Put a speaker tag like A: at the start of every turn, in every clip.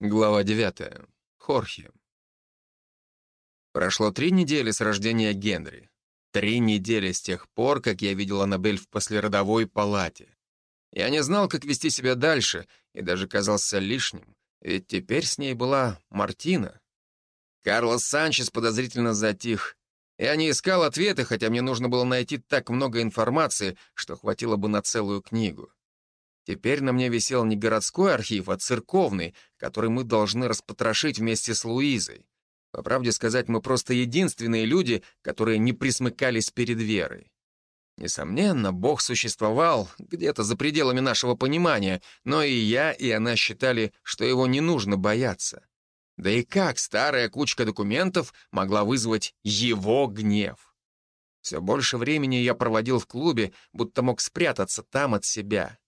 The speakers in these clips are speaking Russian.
A: Глава 9. Хорхе. Прошло три недели с рождения Генри. Три недели с тех пор, как я видел Аннабель в послеродовой палате. Я не знал, как вести себя дальше, и даже казался лишним, ведь теперь с ней была Мартина. Карлос Санчес подозрительно затих. Я не искал ответы, хотя мне нужно было найти так много информации, что хватило бы на целую книгу. Теперь на мне висел не городской архив, а церковный, который мы должны распотрошить вместе с Луизой. По правде сказать, мы просто единственные люди, которые не присмыкались перед верой. Несомненно, Бог существовал где-то за пределами нашего понимания, но и я, и она считали, что его не нужно бояться. Да и как старая кучка документов могла вызвать его гнев? Все больше времени я проводил в клубе, будто мог спрятаться там от себя.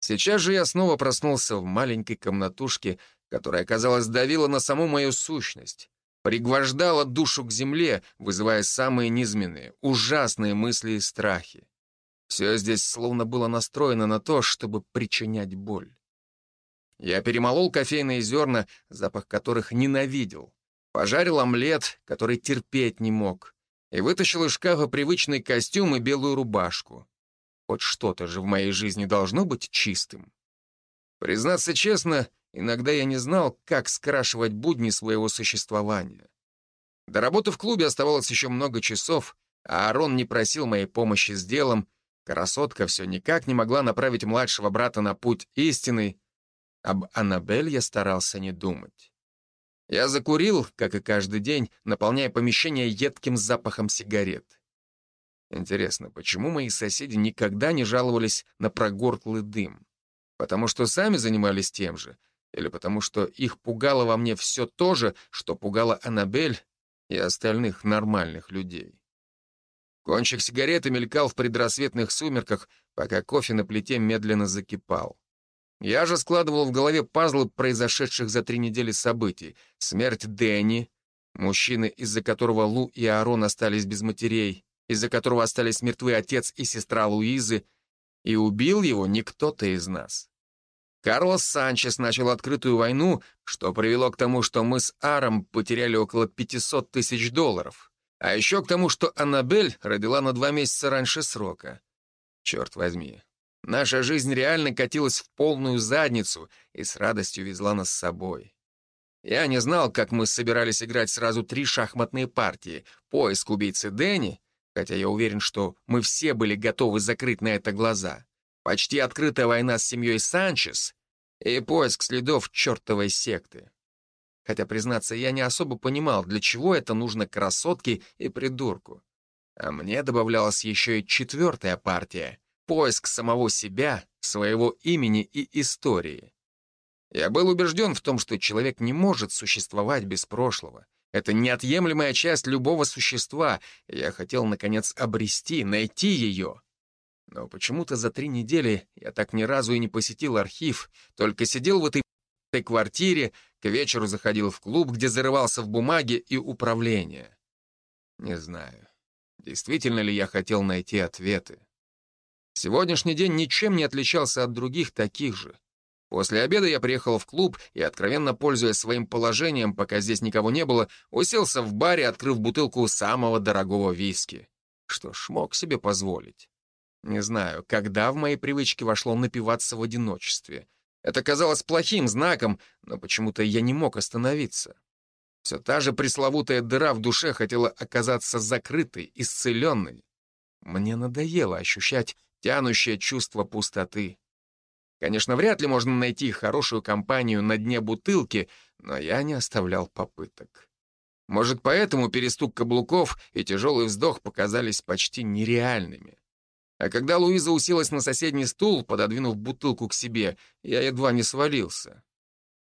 A: Сейчас же я снова проснулся в маленькой комнатушке, которая, казалось, давила на саму мою сущность, пригвождала душу к земле, вызывая самые низменные, ужасные мысли и страхи. Все здесь словно было настроено на то, чтобы причинять боль. Я перемолол кофейные зерна, запах которых ненавидел, пожарил омлет, который терпеть не мог, и вытащил из шкафа привычный костюм и белую рубашку. Хоть что-то же в моей жизни должно быть чистым. Признаться честно, иногда я не знал, как скрашивать будни своего существования. До работы в клубе оставалось еще много часов, а Арон не просил моей помощи с делом, красотка все никак не могла направить младшего брата на путь истинный. Об Аннабель я старался не думать. Я закурил, как и каждый день, наполняя помещение едким запахом сигарет. Интересно, почему мои соседи никогда не жаловались на прогорклый дым? Потому что сами занимались тем же? Или потому что их пугало во мне все то же, что пугало Аннабель и остальных нормальных людей? Кончик сигареты мелькал в предрассветных сумерках, пока кофе на плите медленно закипал. Я же складывал в голове пазлы произошедших за три недели событий. Смерть Дэнни, мужчины, из-за которого Лу и Аарон остались без матерей, из-за которого остались мертвы отец и сестра Луизы, и убил его не кто-то из нас. Карлос Санчес начал открытую войну, что привело к тому, что мы с Аром потеряли около 500 тысяч долларов. А еще к тому, что Аннабель родила на два месяца раньше срока. Черт возьми, наша жизнь реально катилась в полную задницу и с радостью везла нас с собой. Я не знал, как мы собирались играть сразу три шахматные партии. Поиск убийцы Дэнни, хотя я уверен, что мы все были готовы закрыть на это глаза. Почти открытая война с семьей Санчес и поиск следов чертовой секты. Хотя, признаться, я не особо понимал, для чего это нужно красотке и придурку. А мне добавлялась еще и четвертая партия — поиск самого себя, своего имени и истории. Я был убежден в том, что человек не может существовать без прошлого — это неотъемлемая часть любого существа, я хотел, наконец, обрести, найти ее. Но почему-то за три недели я так ни разу и не посетил архив, только сидел в этой квартире, к вечеру заходил в клуб, где зарывался в бумаге и управление. Не знаю, действительно ли я хотел найти ответы. Сегодняшний день ничем не отличался от других таких же. После обеда я приехал в клуб и, откровенно пользуясь своим положением, пока здесь никого не было, уселся в баре, открыв бутылку самого дорогого виски. Что ж, мог себе позволить. Не знаю, когда в мои привычки вошло напиваться в одиночестве. Это казалось плохим знаком, но почему-то я не мог остановиться. Все та же пресловутая дыра в душе хотела оказаться закрытой, исцеленной. Мне надоело ощущать тянущее чувство пустоты. Конечно, вряд ли можно найти хорошую компанию на дне бутылки, но я не оставлял попыток. Может, поэтому перестук каблуков и тяжелый вздох показались почти нереальными. А когда Луиза уселась на соседний стул, пододвинув бутылку к себе, я едва не свалился.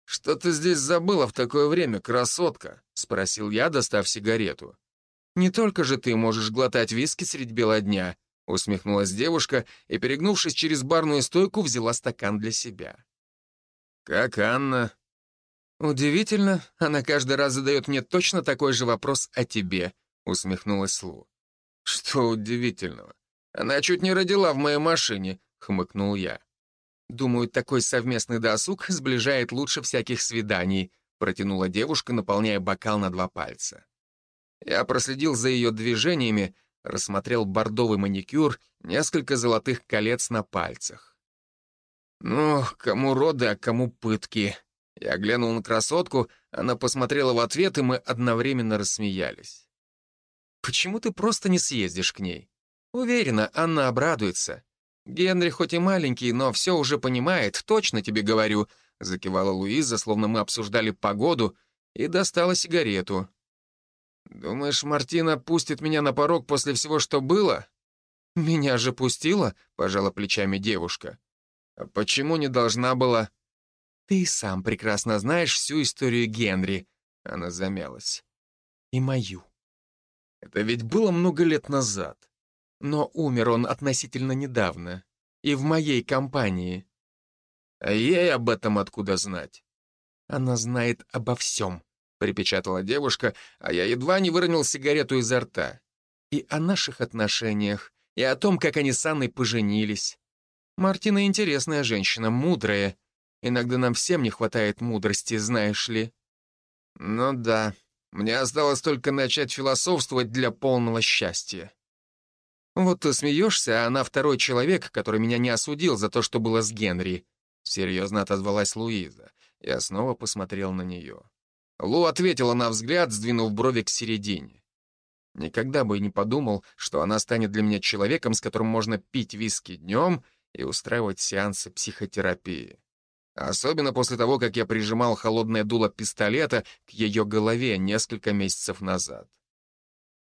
A: «Что ты здесь забыла в такое время, красотка?» — спросил я, достав сигарету. «Не только же ты можешь глотать виски средь бела дня», Усмехнулась девушка и, перегнувшись через барную стойку, взяла стакан для себя. «Как Анна?» «Удивительно, она каждый раз задает мне точно такой же вопрос о тебе», — усмехнулась Лу. «Что удивительного? Она чуть не родила в моей машине», — хмыкнул я. Думаю, такой совместный досуг сближает лучше всяких свиданий», протянула девушка, наполняя бокал на два пальца. Я проследил за ее движениями, рассмотрел бордовый маникюр, несколько золотых колец на пальцах. Ну, кому роды, а кому пытки. Я глянул на красотку, она посмотрела в ответ, и мы одновременно рассмеялись. «Почему ты просто не съездишь к ней? Уверена, Анна обрадуется. Генри хоть и маленький, но все уже понимает, точно тебе говорю», закивала Луиза, словно мы обсуждали погоду, и достала сигарету. «Думаешь, Мартина пустит меня на порог после всего, что было?» «Меня же пустила», — пожала плечами девушка. «А почему не должна была?» «Ты сам прекрасно знаешь всю историю Генри», — она замялась. «И мою». «Это ведь было много лет назад. Но умер он относительно недавно. И в моей компании». «А ей об этом откуда знать?» «Она знает обо всем», припечатала девушка, а я едва не выронил сигарету изо рта. И о наших отношениях, и о том, как они с Анной поженились. Мартина интересная женщина, мудрая. Иногда нам всем не хватает мудрости, знаешь ли. Ну да, мне осталось только начать философствовать для полного счастья. Вот ты смеешься, а она второй человек, который меня не осудил за то, что было с Генри. Серьезно отозвалась Луиза. Я снова посмотрел на нее. Лу ответила на взгляд, сдвинув брови к середине. Никогда бы и не подумал, что она станет для меня человеком, с которым можно пить виски днем и устраивать сеансы психотерапии. Особенно после того, как я прижимал холодное дуло пистолета к ее голове несколько месяцев назад.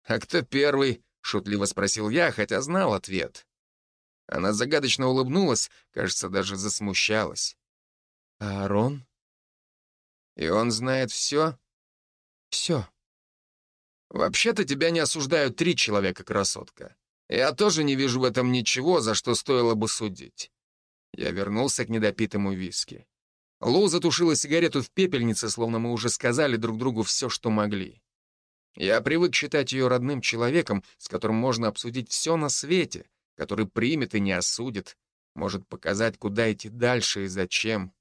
A: «А кто первый?» — шутливо спросил я, хотя знал ответ. Она загадочно улыбнулась, кажется, даже засмущалась. «Аарон?» И он знает все? Все. Вообще-то тебя не осуждают три человека, красотка. Я тоже не вижу в этом ничего, за что стоило бы судить. Я вернулся к недопитому виски. Лу затушила сигарету в пепельнице, словно мы уже сказали друг другу все, что могли. Я привык считать ее родным человеком, с которым можно обсудить все на свете, который примет и не осудит, может показать, куда идти дальше и зачем.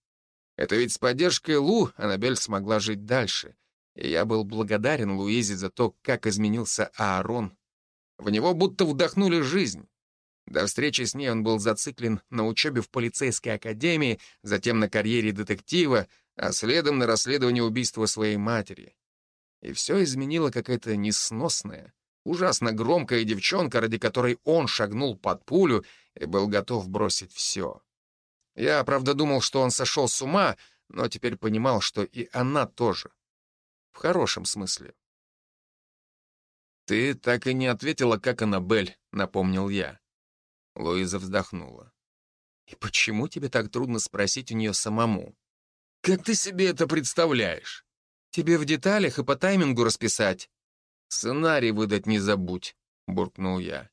A: Это ведь с поддержкой Лу Аннабель смогла жить дальше. И я был благодарен Луизе за то, как изменился Аарон. В него будто вдохнули жизнь. До встречи с ней он был зациклен на учебе в полицейской академии, затем на карьере детектива, а следом на расследовании убийства своей матери. И все изменила какая-то несносная, ужасно громкая девчонка, ради которой он шагнул под пулю и был готов бросить все. Я, правда, думал, что он сошел с ума, но теперь понимал, что и она тоже. В хорошем смысле. «Ты так и не ответила, как Аннабель», — напомнил я. Луиза вздохнула. «И почему тебе так трудно спросить у нее самому? Как ты себе это представляешь? Тебе в деталях и по таймингу расписать. Сценарий выдать не забудь», — буркнул я.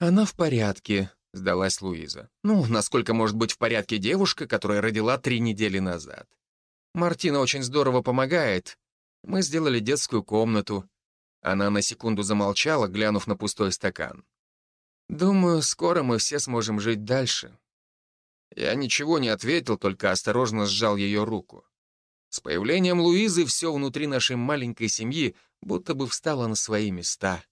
A: «Она в порядке», — сдалась Луиза. «Ну, насколько может быть в порядке девушка, которая родила три недели назад? Мартина очень здорово помогает. Мы сделали детскую комнату». Она на секунду замолчала, глянув на пустой стакан. «Думаю, скоро мы все сможем жить дальше». Я ничего не ответил, только осторожно сжал ее руку. С появлением Луизы все внутри нашей маленькой семьи будто бы встало на свои места.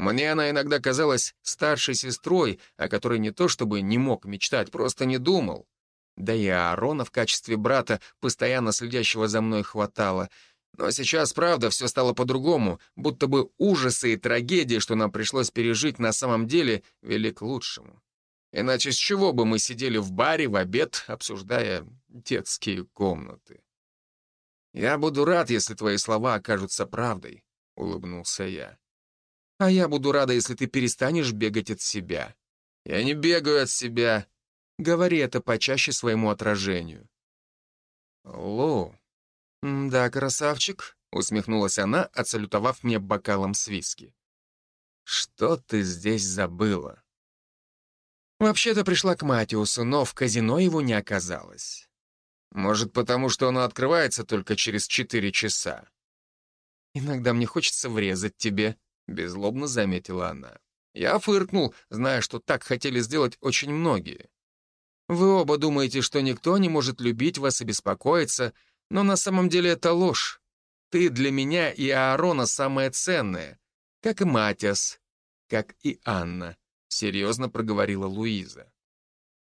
A: Мне она иногда казалась старшей сестрой, о которой не то чтобы не мог мечтать, просто не думал. Да и Аарона в качестве брата, постоянно следящего за мной, хватало. Но сейчас, правда, все стало по-другому, будто бы ужасы и трагедии, что нам пришлось пережить, на самом деле вели к лучшему. Иначе с чего бы мы сидели в баре в обед, обсуждая детские комнаты? «Я буду рад, если твои слова окажутся правдой», — улыбнулся я. А я буду рада, если ты перестанешь бегать от себя. Я не бегаю от себя. Говори это почаще своему отражению. Лу. Да, красавчик, усмехнулась она, отсалютовав мне бокалом с виски. Что ты здесь забыла? Вообще-то пришла к Матиусу, но в казино его не оказалось. Может, потому что оно открывается только через четыре часа. Иногда мне хочется врезать тебе, Беззлобно заметила она. Я фыркнул, зная, что так хотели сделать очень многие. Вы оба думаете, что никто не может любить вас и беспокоиться, но на самом деле это ложь. Ты для меня и Аарона самое ценное, как и Матиас, как и Анна», — серьезно проговорила Луиза.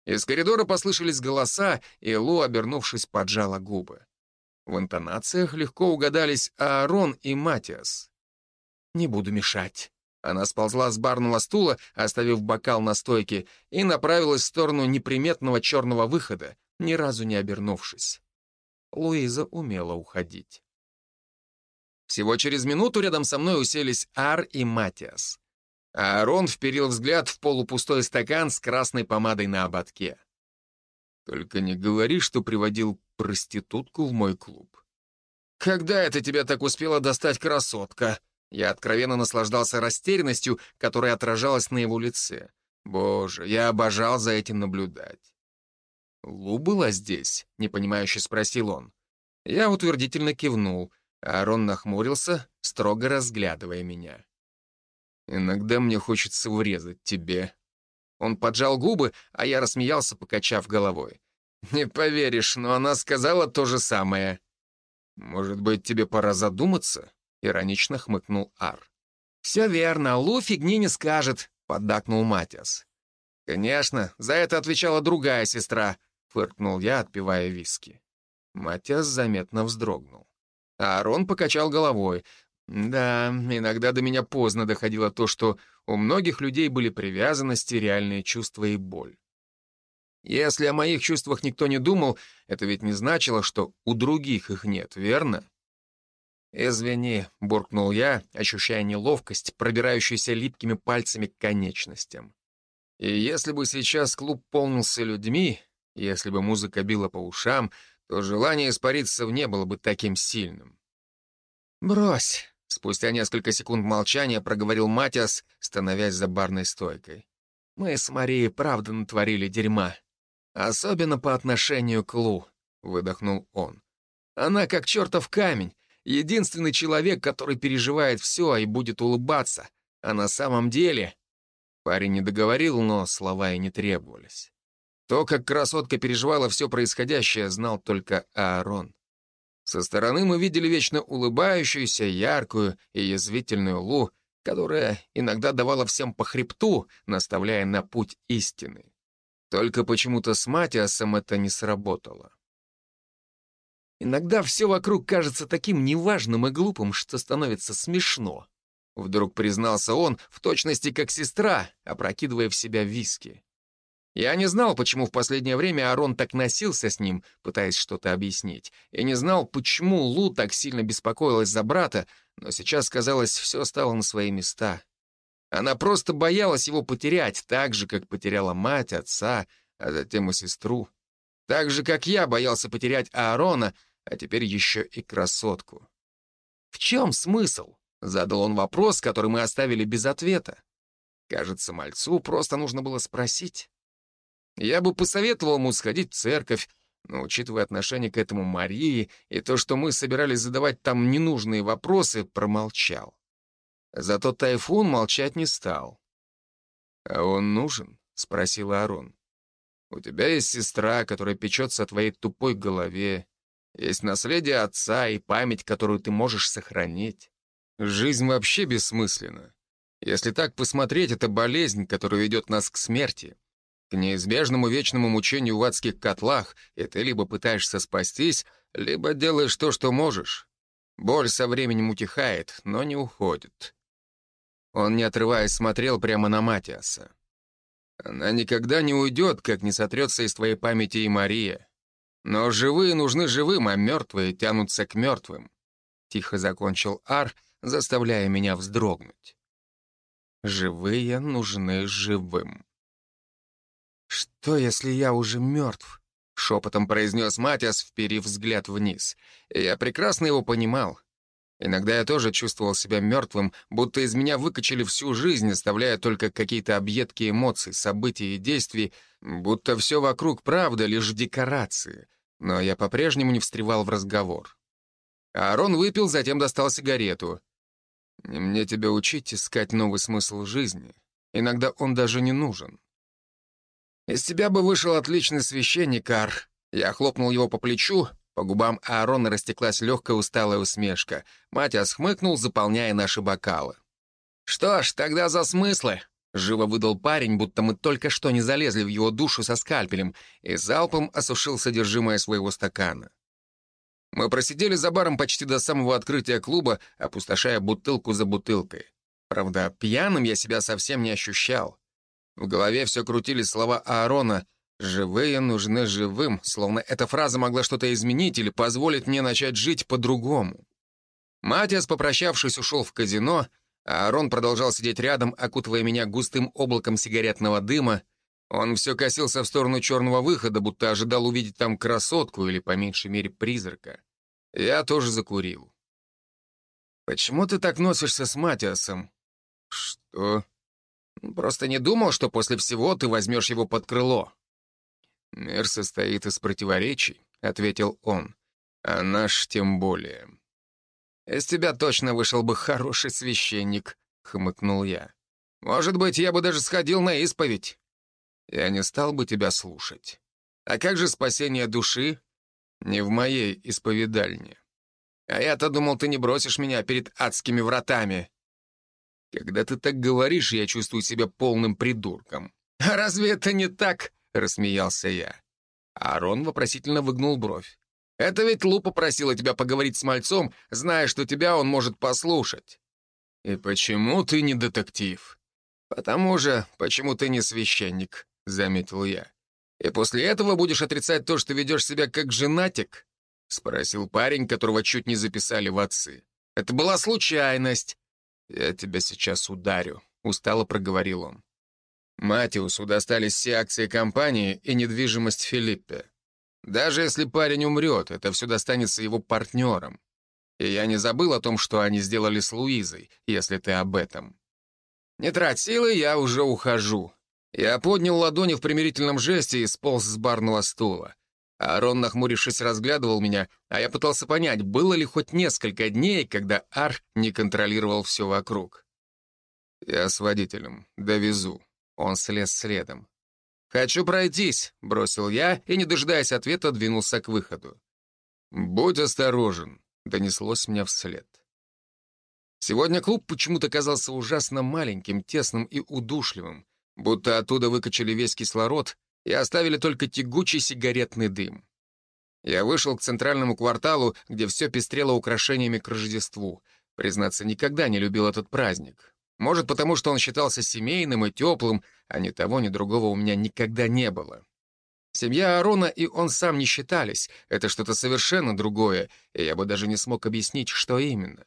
A: Из коридора послышались голоса, и Лу, обернувшись, поджала губы. В интонациях легко угадались Аарон и Матиас. «Не буду мешать». Она сползла с барного стула, оставив бокал на стойке, и направилась в сторону неприметного черного выхода, ни разу не обернувшись. Луиза умела уходить. Всего через минуту рядом со мной уселись Ар и Матиас. Аарон вперил взгляд в полупустой стакан с красной помадой на ободке. «Только не говори, что приводил проститутку в мой клуб». «Когда это тебя так успела достать красотка?» Я откровенно наслаждался растерянностью, которая отражалась на его лице. Боже, я обожал за этим наблюдать. «Лу была здесь?» — непонимающе спросил он. Я утвердительно кивнул, а Арон нахмурился, строго разглядывая меня. «Иногда мне хочется врезать тебе». Он поджал губы, а я рассмеялся, покачав головой. «Не поверишь, но она сказала то же самое». «Может быть, тебе пора задуматься?» — иронично хмыкнул Ар. «Все верно, Лу фигни не скажет», — поддакнул Матиас. «Конечно, за это отвечала другая сестра», — фыркнул я, отпивая виски. Матиас заметно вздрогнул. А Арон покачал головой. Да, иногда до меня поздно доходило то, что у многих людей были привязанности, реальные чувства и боль. Если о моих чувствах никто не думал, это ведь не значило, что у других их нет, верно? «Извини», — буркнул я, ощущая неловкость, пробирающуюся липкими пальцами к конечностям. И если бы сейчас клуб полнился людьми, если бы музыка била по ушам, то желание испариться не было бы таким сильным. «Брось», Спустя несколько секунд молчания проговорил Матиас, становясь за барной стойкой. «Мы с Марией правда натворили дерьма. Особенно по отношению к Лу», — выдохнул он. «Она как чертов камень, единственный человек, который переживает все и будет улыбаться. А на самом деле...» Парень не договорил, но слова и не требовались. То, как красотка переживала все происходящее, знал только Аарон. Со стороны мы видели вечно улыбающуюся, яркую и язвительную Лу, которая иногда давала всем по хребту, наставляя на путь истины. Только почему-то с Матиасом это не сработало. Иногда все вокруг кажется таким неважным и глупым, что становится смешно. Вдруг признался он, в точности как сестра, опрокидывая в себя виски. Я не знал, почему в последнее время Арон так носился с ним, пытаясь что-то объяснить, и не знал, почему Лу так сильно беспокоилась за брата, но сейчас, казалось, все стало на свои места. Она просто боялась его потерять, так же, как потеряла мать, отца, а затем и сестру. Так же, как я боялся потерять Аарона, а теперь еще и красотку. «В чем смысл?» — задал он вопрос, который мы оставили без ответа. Кажется, мальцу просто нужно было спросить. Я бы посоветовал ему сходить в церковь, но, учитывая отношение к этому Марии и то, что мы собирались задавать там ненужные вопросы, промолчал. Зато Тайфун молчать не стал. «А он нужен?» — спросил Арон. «У тебя есть сестра, которая печется о твоей тупой голове, есть наследие отца и память, которую ты можешь сохранить. Жизнь вообще бессмысленна. Если так посмотреть, это болезнь, которая ведет нас к смерти. К неизбежному вечному мучению в адских котлах, и ты либо пытаешься спастись, либо делаешь то, что можешь. Боль со временем утихает, но не уходит. Он, не отрываясь, смотрел прямо на Матиаса. Она никогда не уйдет, как не сотрется из твоей памяти и Мария. Но живые нужны живым, а мертвые тянутся к мертвым. Тихо закончил Ар, заставляя меня вздрогнуть. Живые нужны живым. «Что, если я уже мертв?» — шепотом произнес Матиас, вперив взгляд вниз. Я прекрасно его понимал. Иногда я тоже чувствовал себя мертвым, будто из меня выкачали всю жизнь, оставляя только какие-то объедки эмоций, событий и действий, будто все вокруг правда, лишь декорации. Но я по-прежнему не встревал в разговор. Аарон выпил, затем достал сигарету. «Мне тебя учить искать новый смысл жизни. Иногда он даже не нужен. «Из тебя бы вышел отличный священник, Ар». Я хлопнул его по плечу, по губам Аарона растеклась легкая усталая усмешка. Матиас хмыкнул, заполняя наши бокалы. «Что ж, тогда за смыслы!» — живо выдал парень, будто мы только что не залезли в его душу со скальпелем, и залпом осушил содержимое своего стакана. Мы просидели за баром почти до самого открытия клуба, опустошая бутылку за бутылкой. Правда, пьяным я себя совсем не ощущал. В голове все крутились слова Аарона «Живые нужны живым», словно эта фраза могла что-то изменить или позволить мне начать жить по-другому. Матиас, попрощавшись, ушел в казино, а Аарон продолжал сидеть рядом, окутывая меня густым облаком сигаретного дыма. Он все косился в сторону черного выхода, будто ожидал увидеть там красотку или, по меньшей мере, призрака. Я тоже закурил. «Почему ты так носишься с Матиасом?» «Что?» «Просто не думал, что после всего ты возьмешь его под крыло». «Мир состоит из противоречий», — ответил он. «А наш тем более». «Из тебя точно вышел бы хороший священник», — хмыкнул я. «Может быть, я бы даже сходил на исповедь». «Я не стал бы тебя слушать. А как же спасение души?» «Не в моей исповедальне». «А я-то думал, ты не бросишь меня перед адскими вратами», когда ты так говоришь, я чувствую себя полным придурком. «А разве это не так?» — рассмеялся я. Арон вопросительно выгнул бровь. «Это ведь Лу попросила тебя поговорить с мальцом, зная, что тебя он может послушать». «И почему ты не детектив?» «Потому же, почему ты не священник», — заметил я. «И после этого будешь отрицать то, что ведешь себя как женатик?» — спросил парень, которого чуть не записали в отцы. «Это была случайность. «Я тебя сейчас ударю», — устало проговорил он. Матиусу достались все акции компании и недвижимость Филиппе. Даже если парень умрет, это все достанется его партнерам. И я не забыл о том, что они сделали с Луизой, если ты об этом. Не трать силы, я уже ухожу. Я поднял ладони в примирительном жесте и сполз с барного стула. Арон, нахмурившись, разглядывал меня, а я пытался понять, было ли хоть несколько дней, когда Ар не контролировал все вокруг. «Я с водителем. Довезу». Он слез следом. «Хочу пройтись», — бросил я и, не дожидаясь ответа, двинулся к выходу. «Будь осторожен», — донеслось мне вслед. Сегодня клуб почему-то казался ужасно маленьким, тесным и удушливым, будто оттуда выкачали весь кислород и оставили только тягучий сигаретный дым. Я вышел к центральному кварталу, где все пестрело украшениями к Рождеству. Признаться, никогда не любил этот праздник. Может, потому что он считался семейным и теплым, а ни того, ни другого у меня никогда не было. Семья Арона и он сам не считались. Это что-то совершенно другое, и я бы даже не смог объяснить, что именно.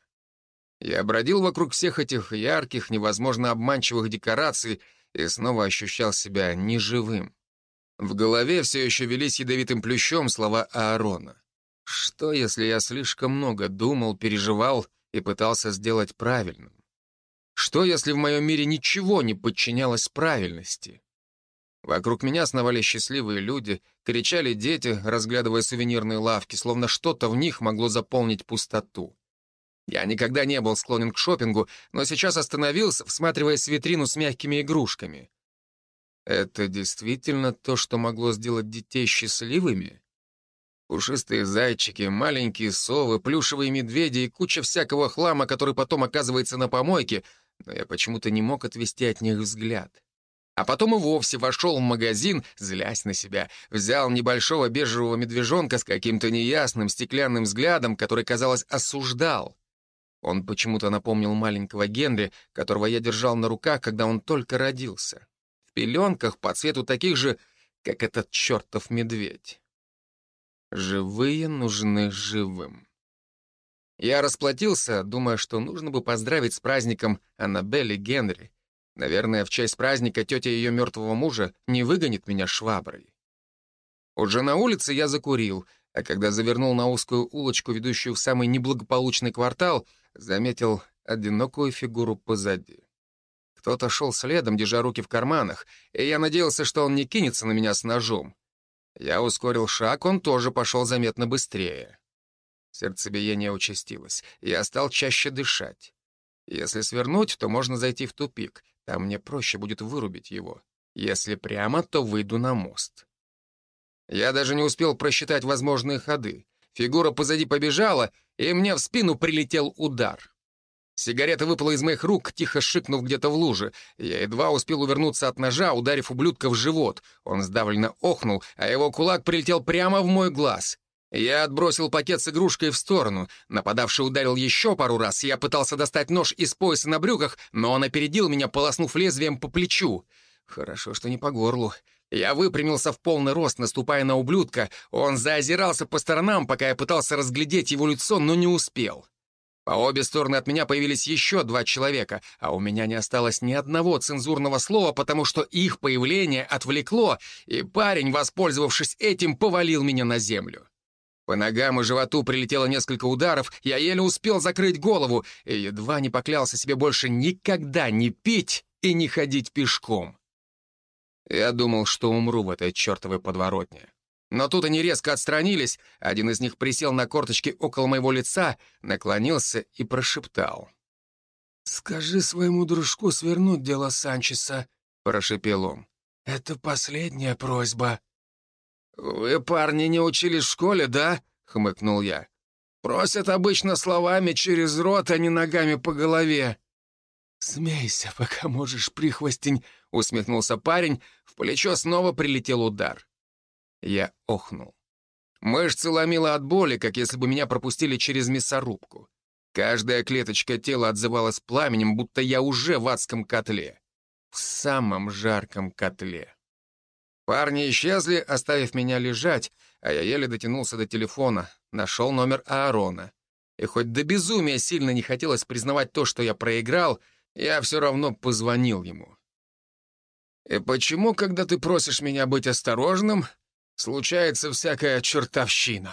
A: Я бродил вокруг всех этих ярких, невозможно обманчивых декораций и снова ощущал себя неживым. В голове все еще велись ядовитым плющом слова Аарона. Что, если я слишком много думал, переживал и пытался сделать правильным? Что, если в моем мире ничего не подчинялось правильности? Вокруг меня сновали счастливые люди, кричали дети, разглядывая сувенирные лавки, словно что-то в них могло заполнить пустоту. Я никогда не был склонен к шопингу, но сейчас остановился, всматриваясь в витрину с мягкими игрушками. Это действительно то, что могло сделать детей счастливыми? Пушистые зайчики, маленькие совы, плюшевые медведи и куча всякого хлама, который потом оказывается на помойке, но я почему-то не мог отвести от них взгляд. А потом и вовсе вошел в магазин, злясь на себя, взял небольшого бежевого медвежонка с каким-то неясным стеклянным взглядом, который, казалось, осуждал. Он почему-то напомнил маленького Генри, которого я держал на руках, когда он только родился пеленках по цвету таких же, как этот чертов медведь. Живые нужны живым. Я расплатился, думая, что нужно бы поздравить с праздником Аннабель и Генри. Наверное, в честь праздника тетя ее мертвого мужа не выгонит меня шваброй. Уже на улице я закурил, а когда завернул на узкую улочку, ведущую в самый неблагополучный квартал, заметил одинокую фигуру позади. Кто-то шел следом, держа руки в карманах, и я надеялся, что он не кинется на меня с ножом. Я ускорил шаг, он тоже пошел заметно быстрее. Сердцебиение участилось, я стал чаще дышать. Если свернуть, то можно зайти в тупик, там мне проще будет вырубить его. Если прямо, то выйду на мост. Я даже не успел просчитать возможные ходы. Фигура позади побежала, и мне в спину прилетел удар. Сигарета выпала из моих рук, тихо шикнув где-то в луже. Я едва успел увернуться от ножа, ударив ублюдка в живот. Он сдавленно охнул, а его кулак прилетел прямо в мой глаз. Я отбросил пакет с игрушкой в сторону. Нападавший ударил еще пару раз. Я пытался достать нож из пояса на брюках, но он опередил меня, полоснув лезвием по плечу. Хорошо, что не по горлу. Я выпрямился в полный рост, наступая на ублюдка. Он заозирался по сторонам, пока я пытался разглядеть его лицо, но не успел. По обе стороны от меня появились еще два человека, а у меня не осталось ни одного цензурного слова, потому что их появление отвлекло, и парень, воспользовавшись этим, повалил меня на землю. По ногам и животу прилетело несколько ударов, я еле успел закрыть голову и едва не поклялся себе больше никогда не пить и не ходить пешком. Я думал, что умру в этой чертовой подворотне. Но тут они резко отстранились, один из них присел на корточки около моего лица, наклонился и прошептал.
B: «Скажи своему дружку свернуть дело Санчеса», — прошепел он. «Это последняя просьба».
A: «Вы, парни, не учились в школе, да?» — хмыкнул я. «Просят обычно словами через рот, а не ногами по голове».
B: «Смейся, пока можешь, прихвостень», —
A: усмехнулся парень, в плечо снова прилетел удар. Я охнул. Мышцы ломило от боли, как если бы меня пропустили через мясорубку. Каждая клеточка тела отзывалась пламенем, будто я уже в адском котле. В самом жарком котле. Парни исчезли, оставив меня лежать, а я еле дотянулся до телефона, нашел номер Аарона. И хоть до безумия сильно не хотелось признавать то, что я проиграл, я все равно позвонил ему. «И почему, когда ты просишь меня быть осторожным, случается всякая чертовщина.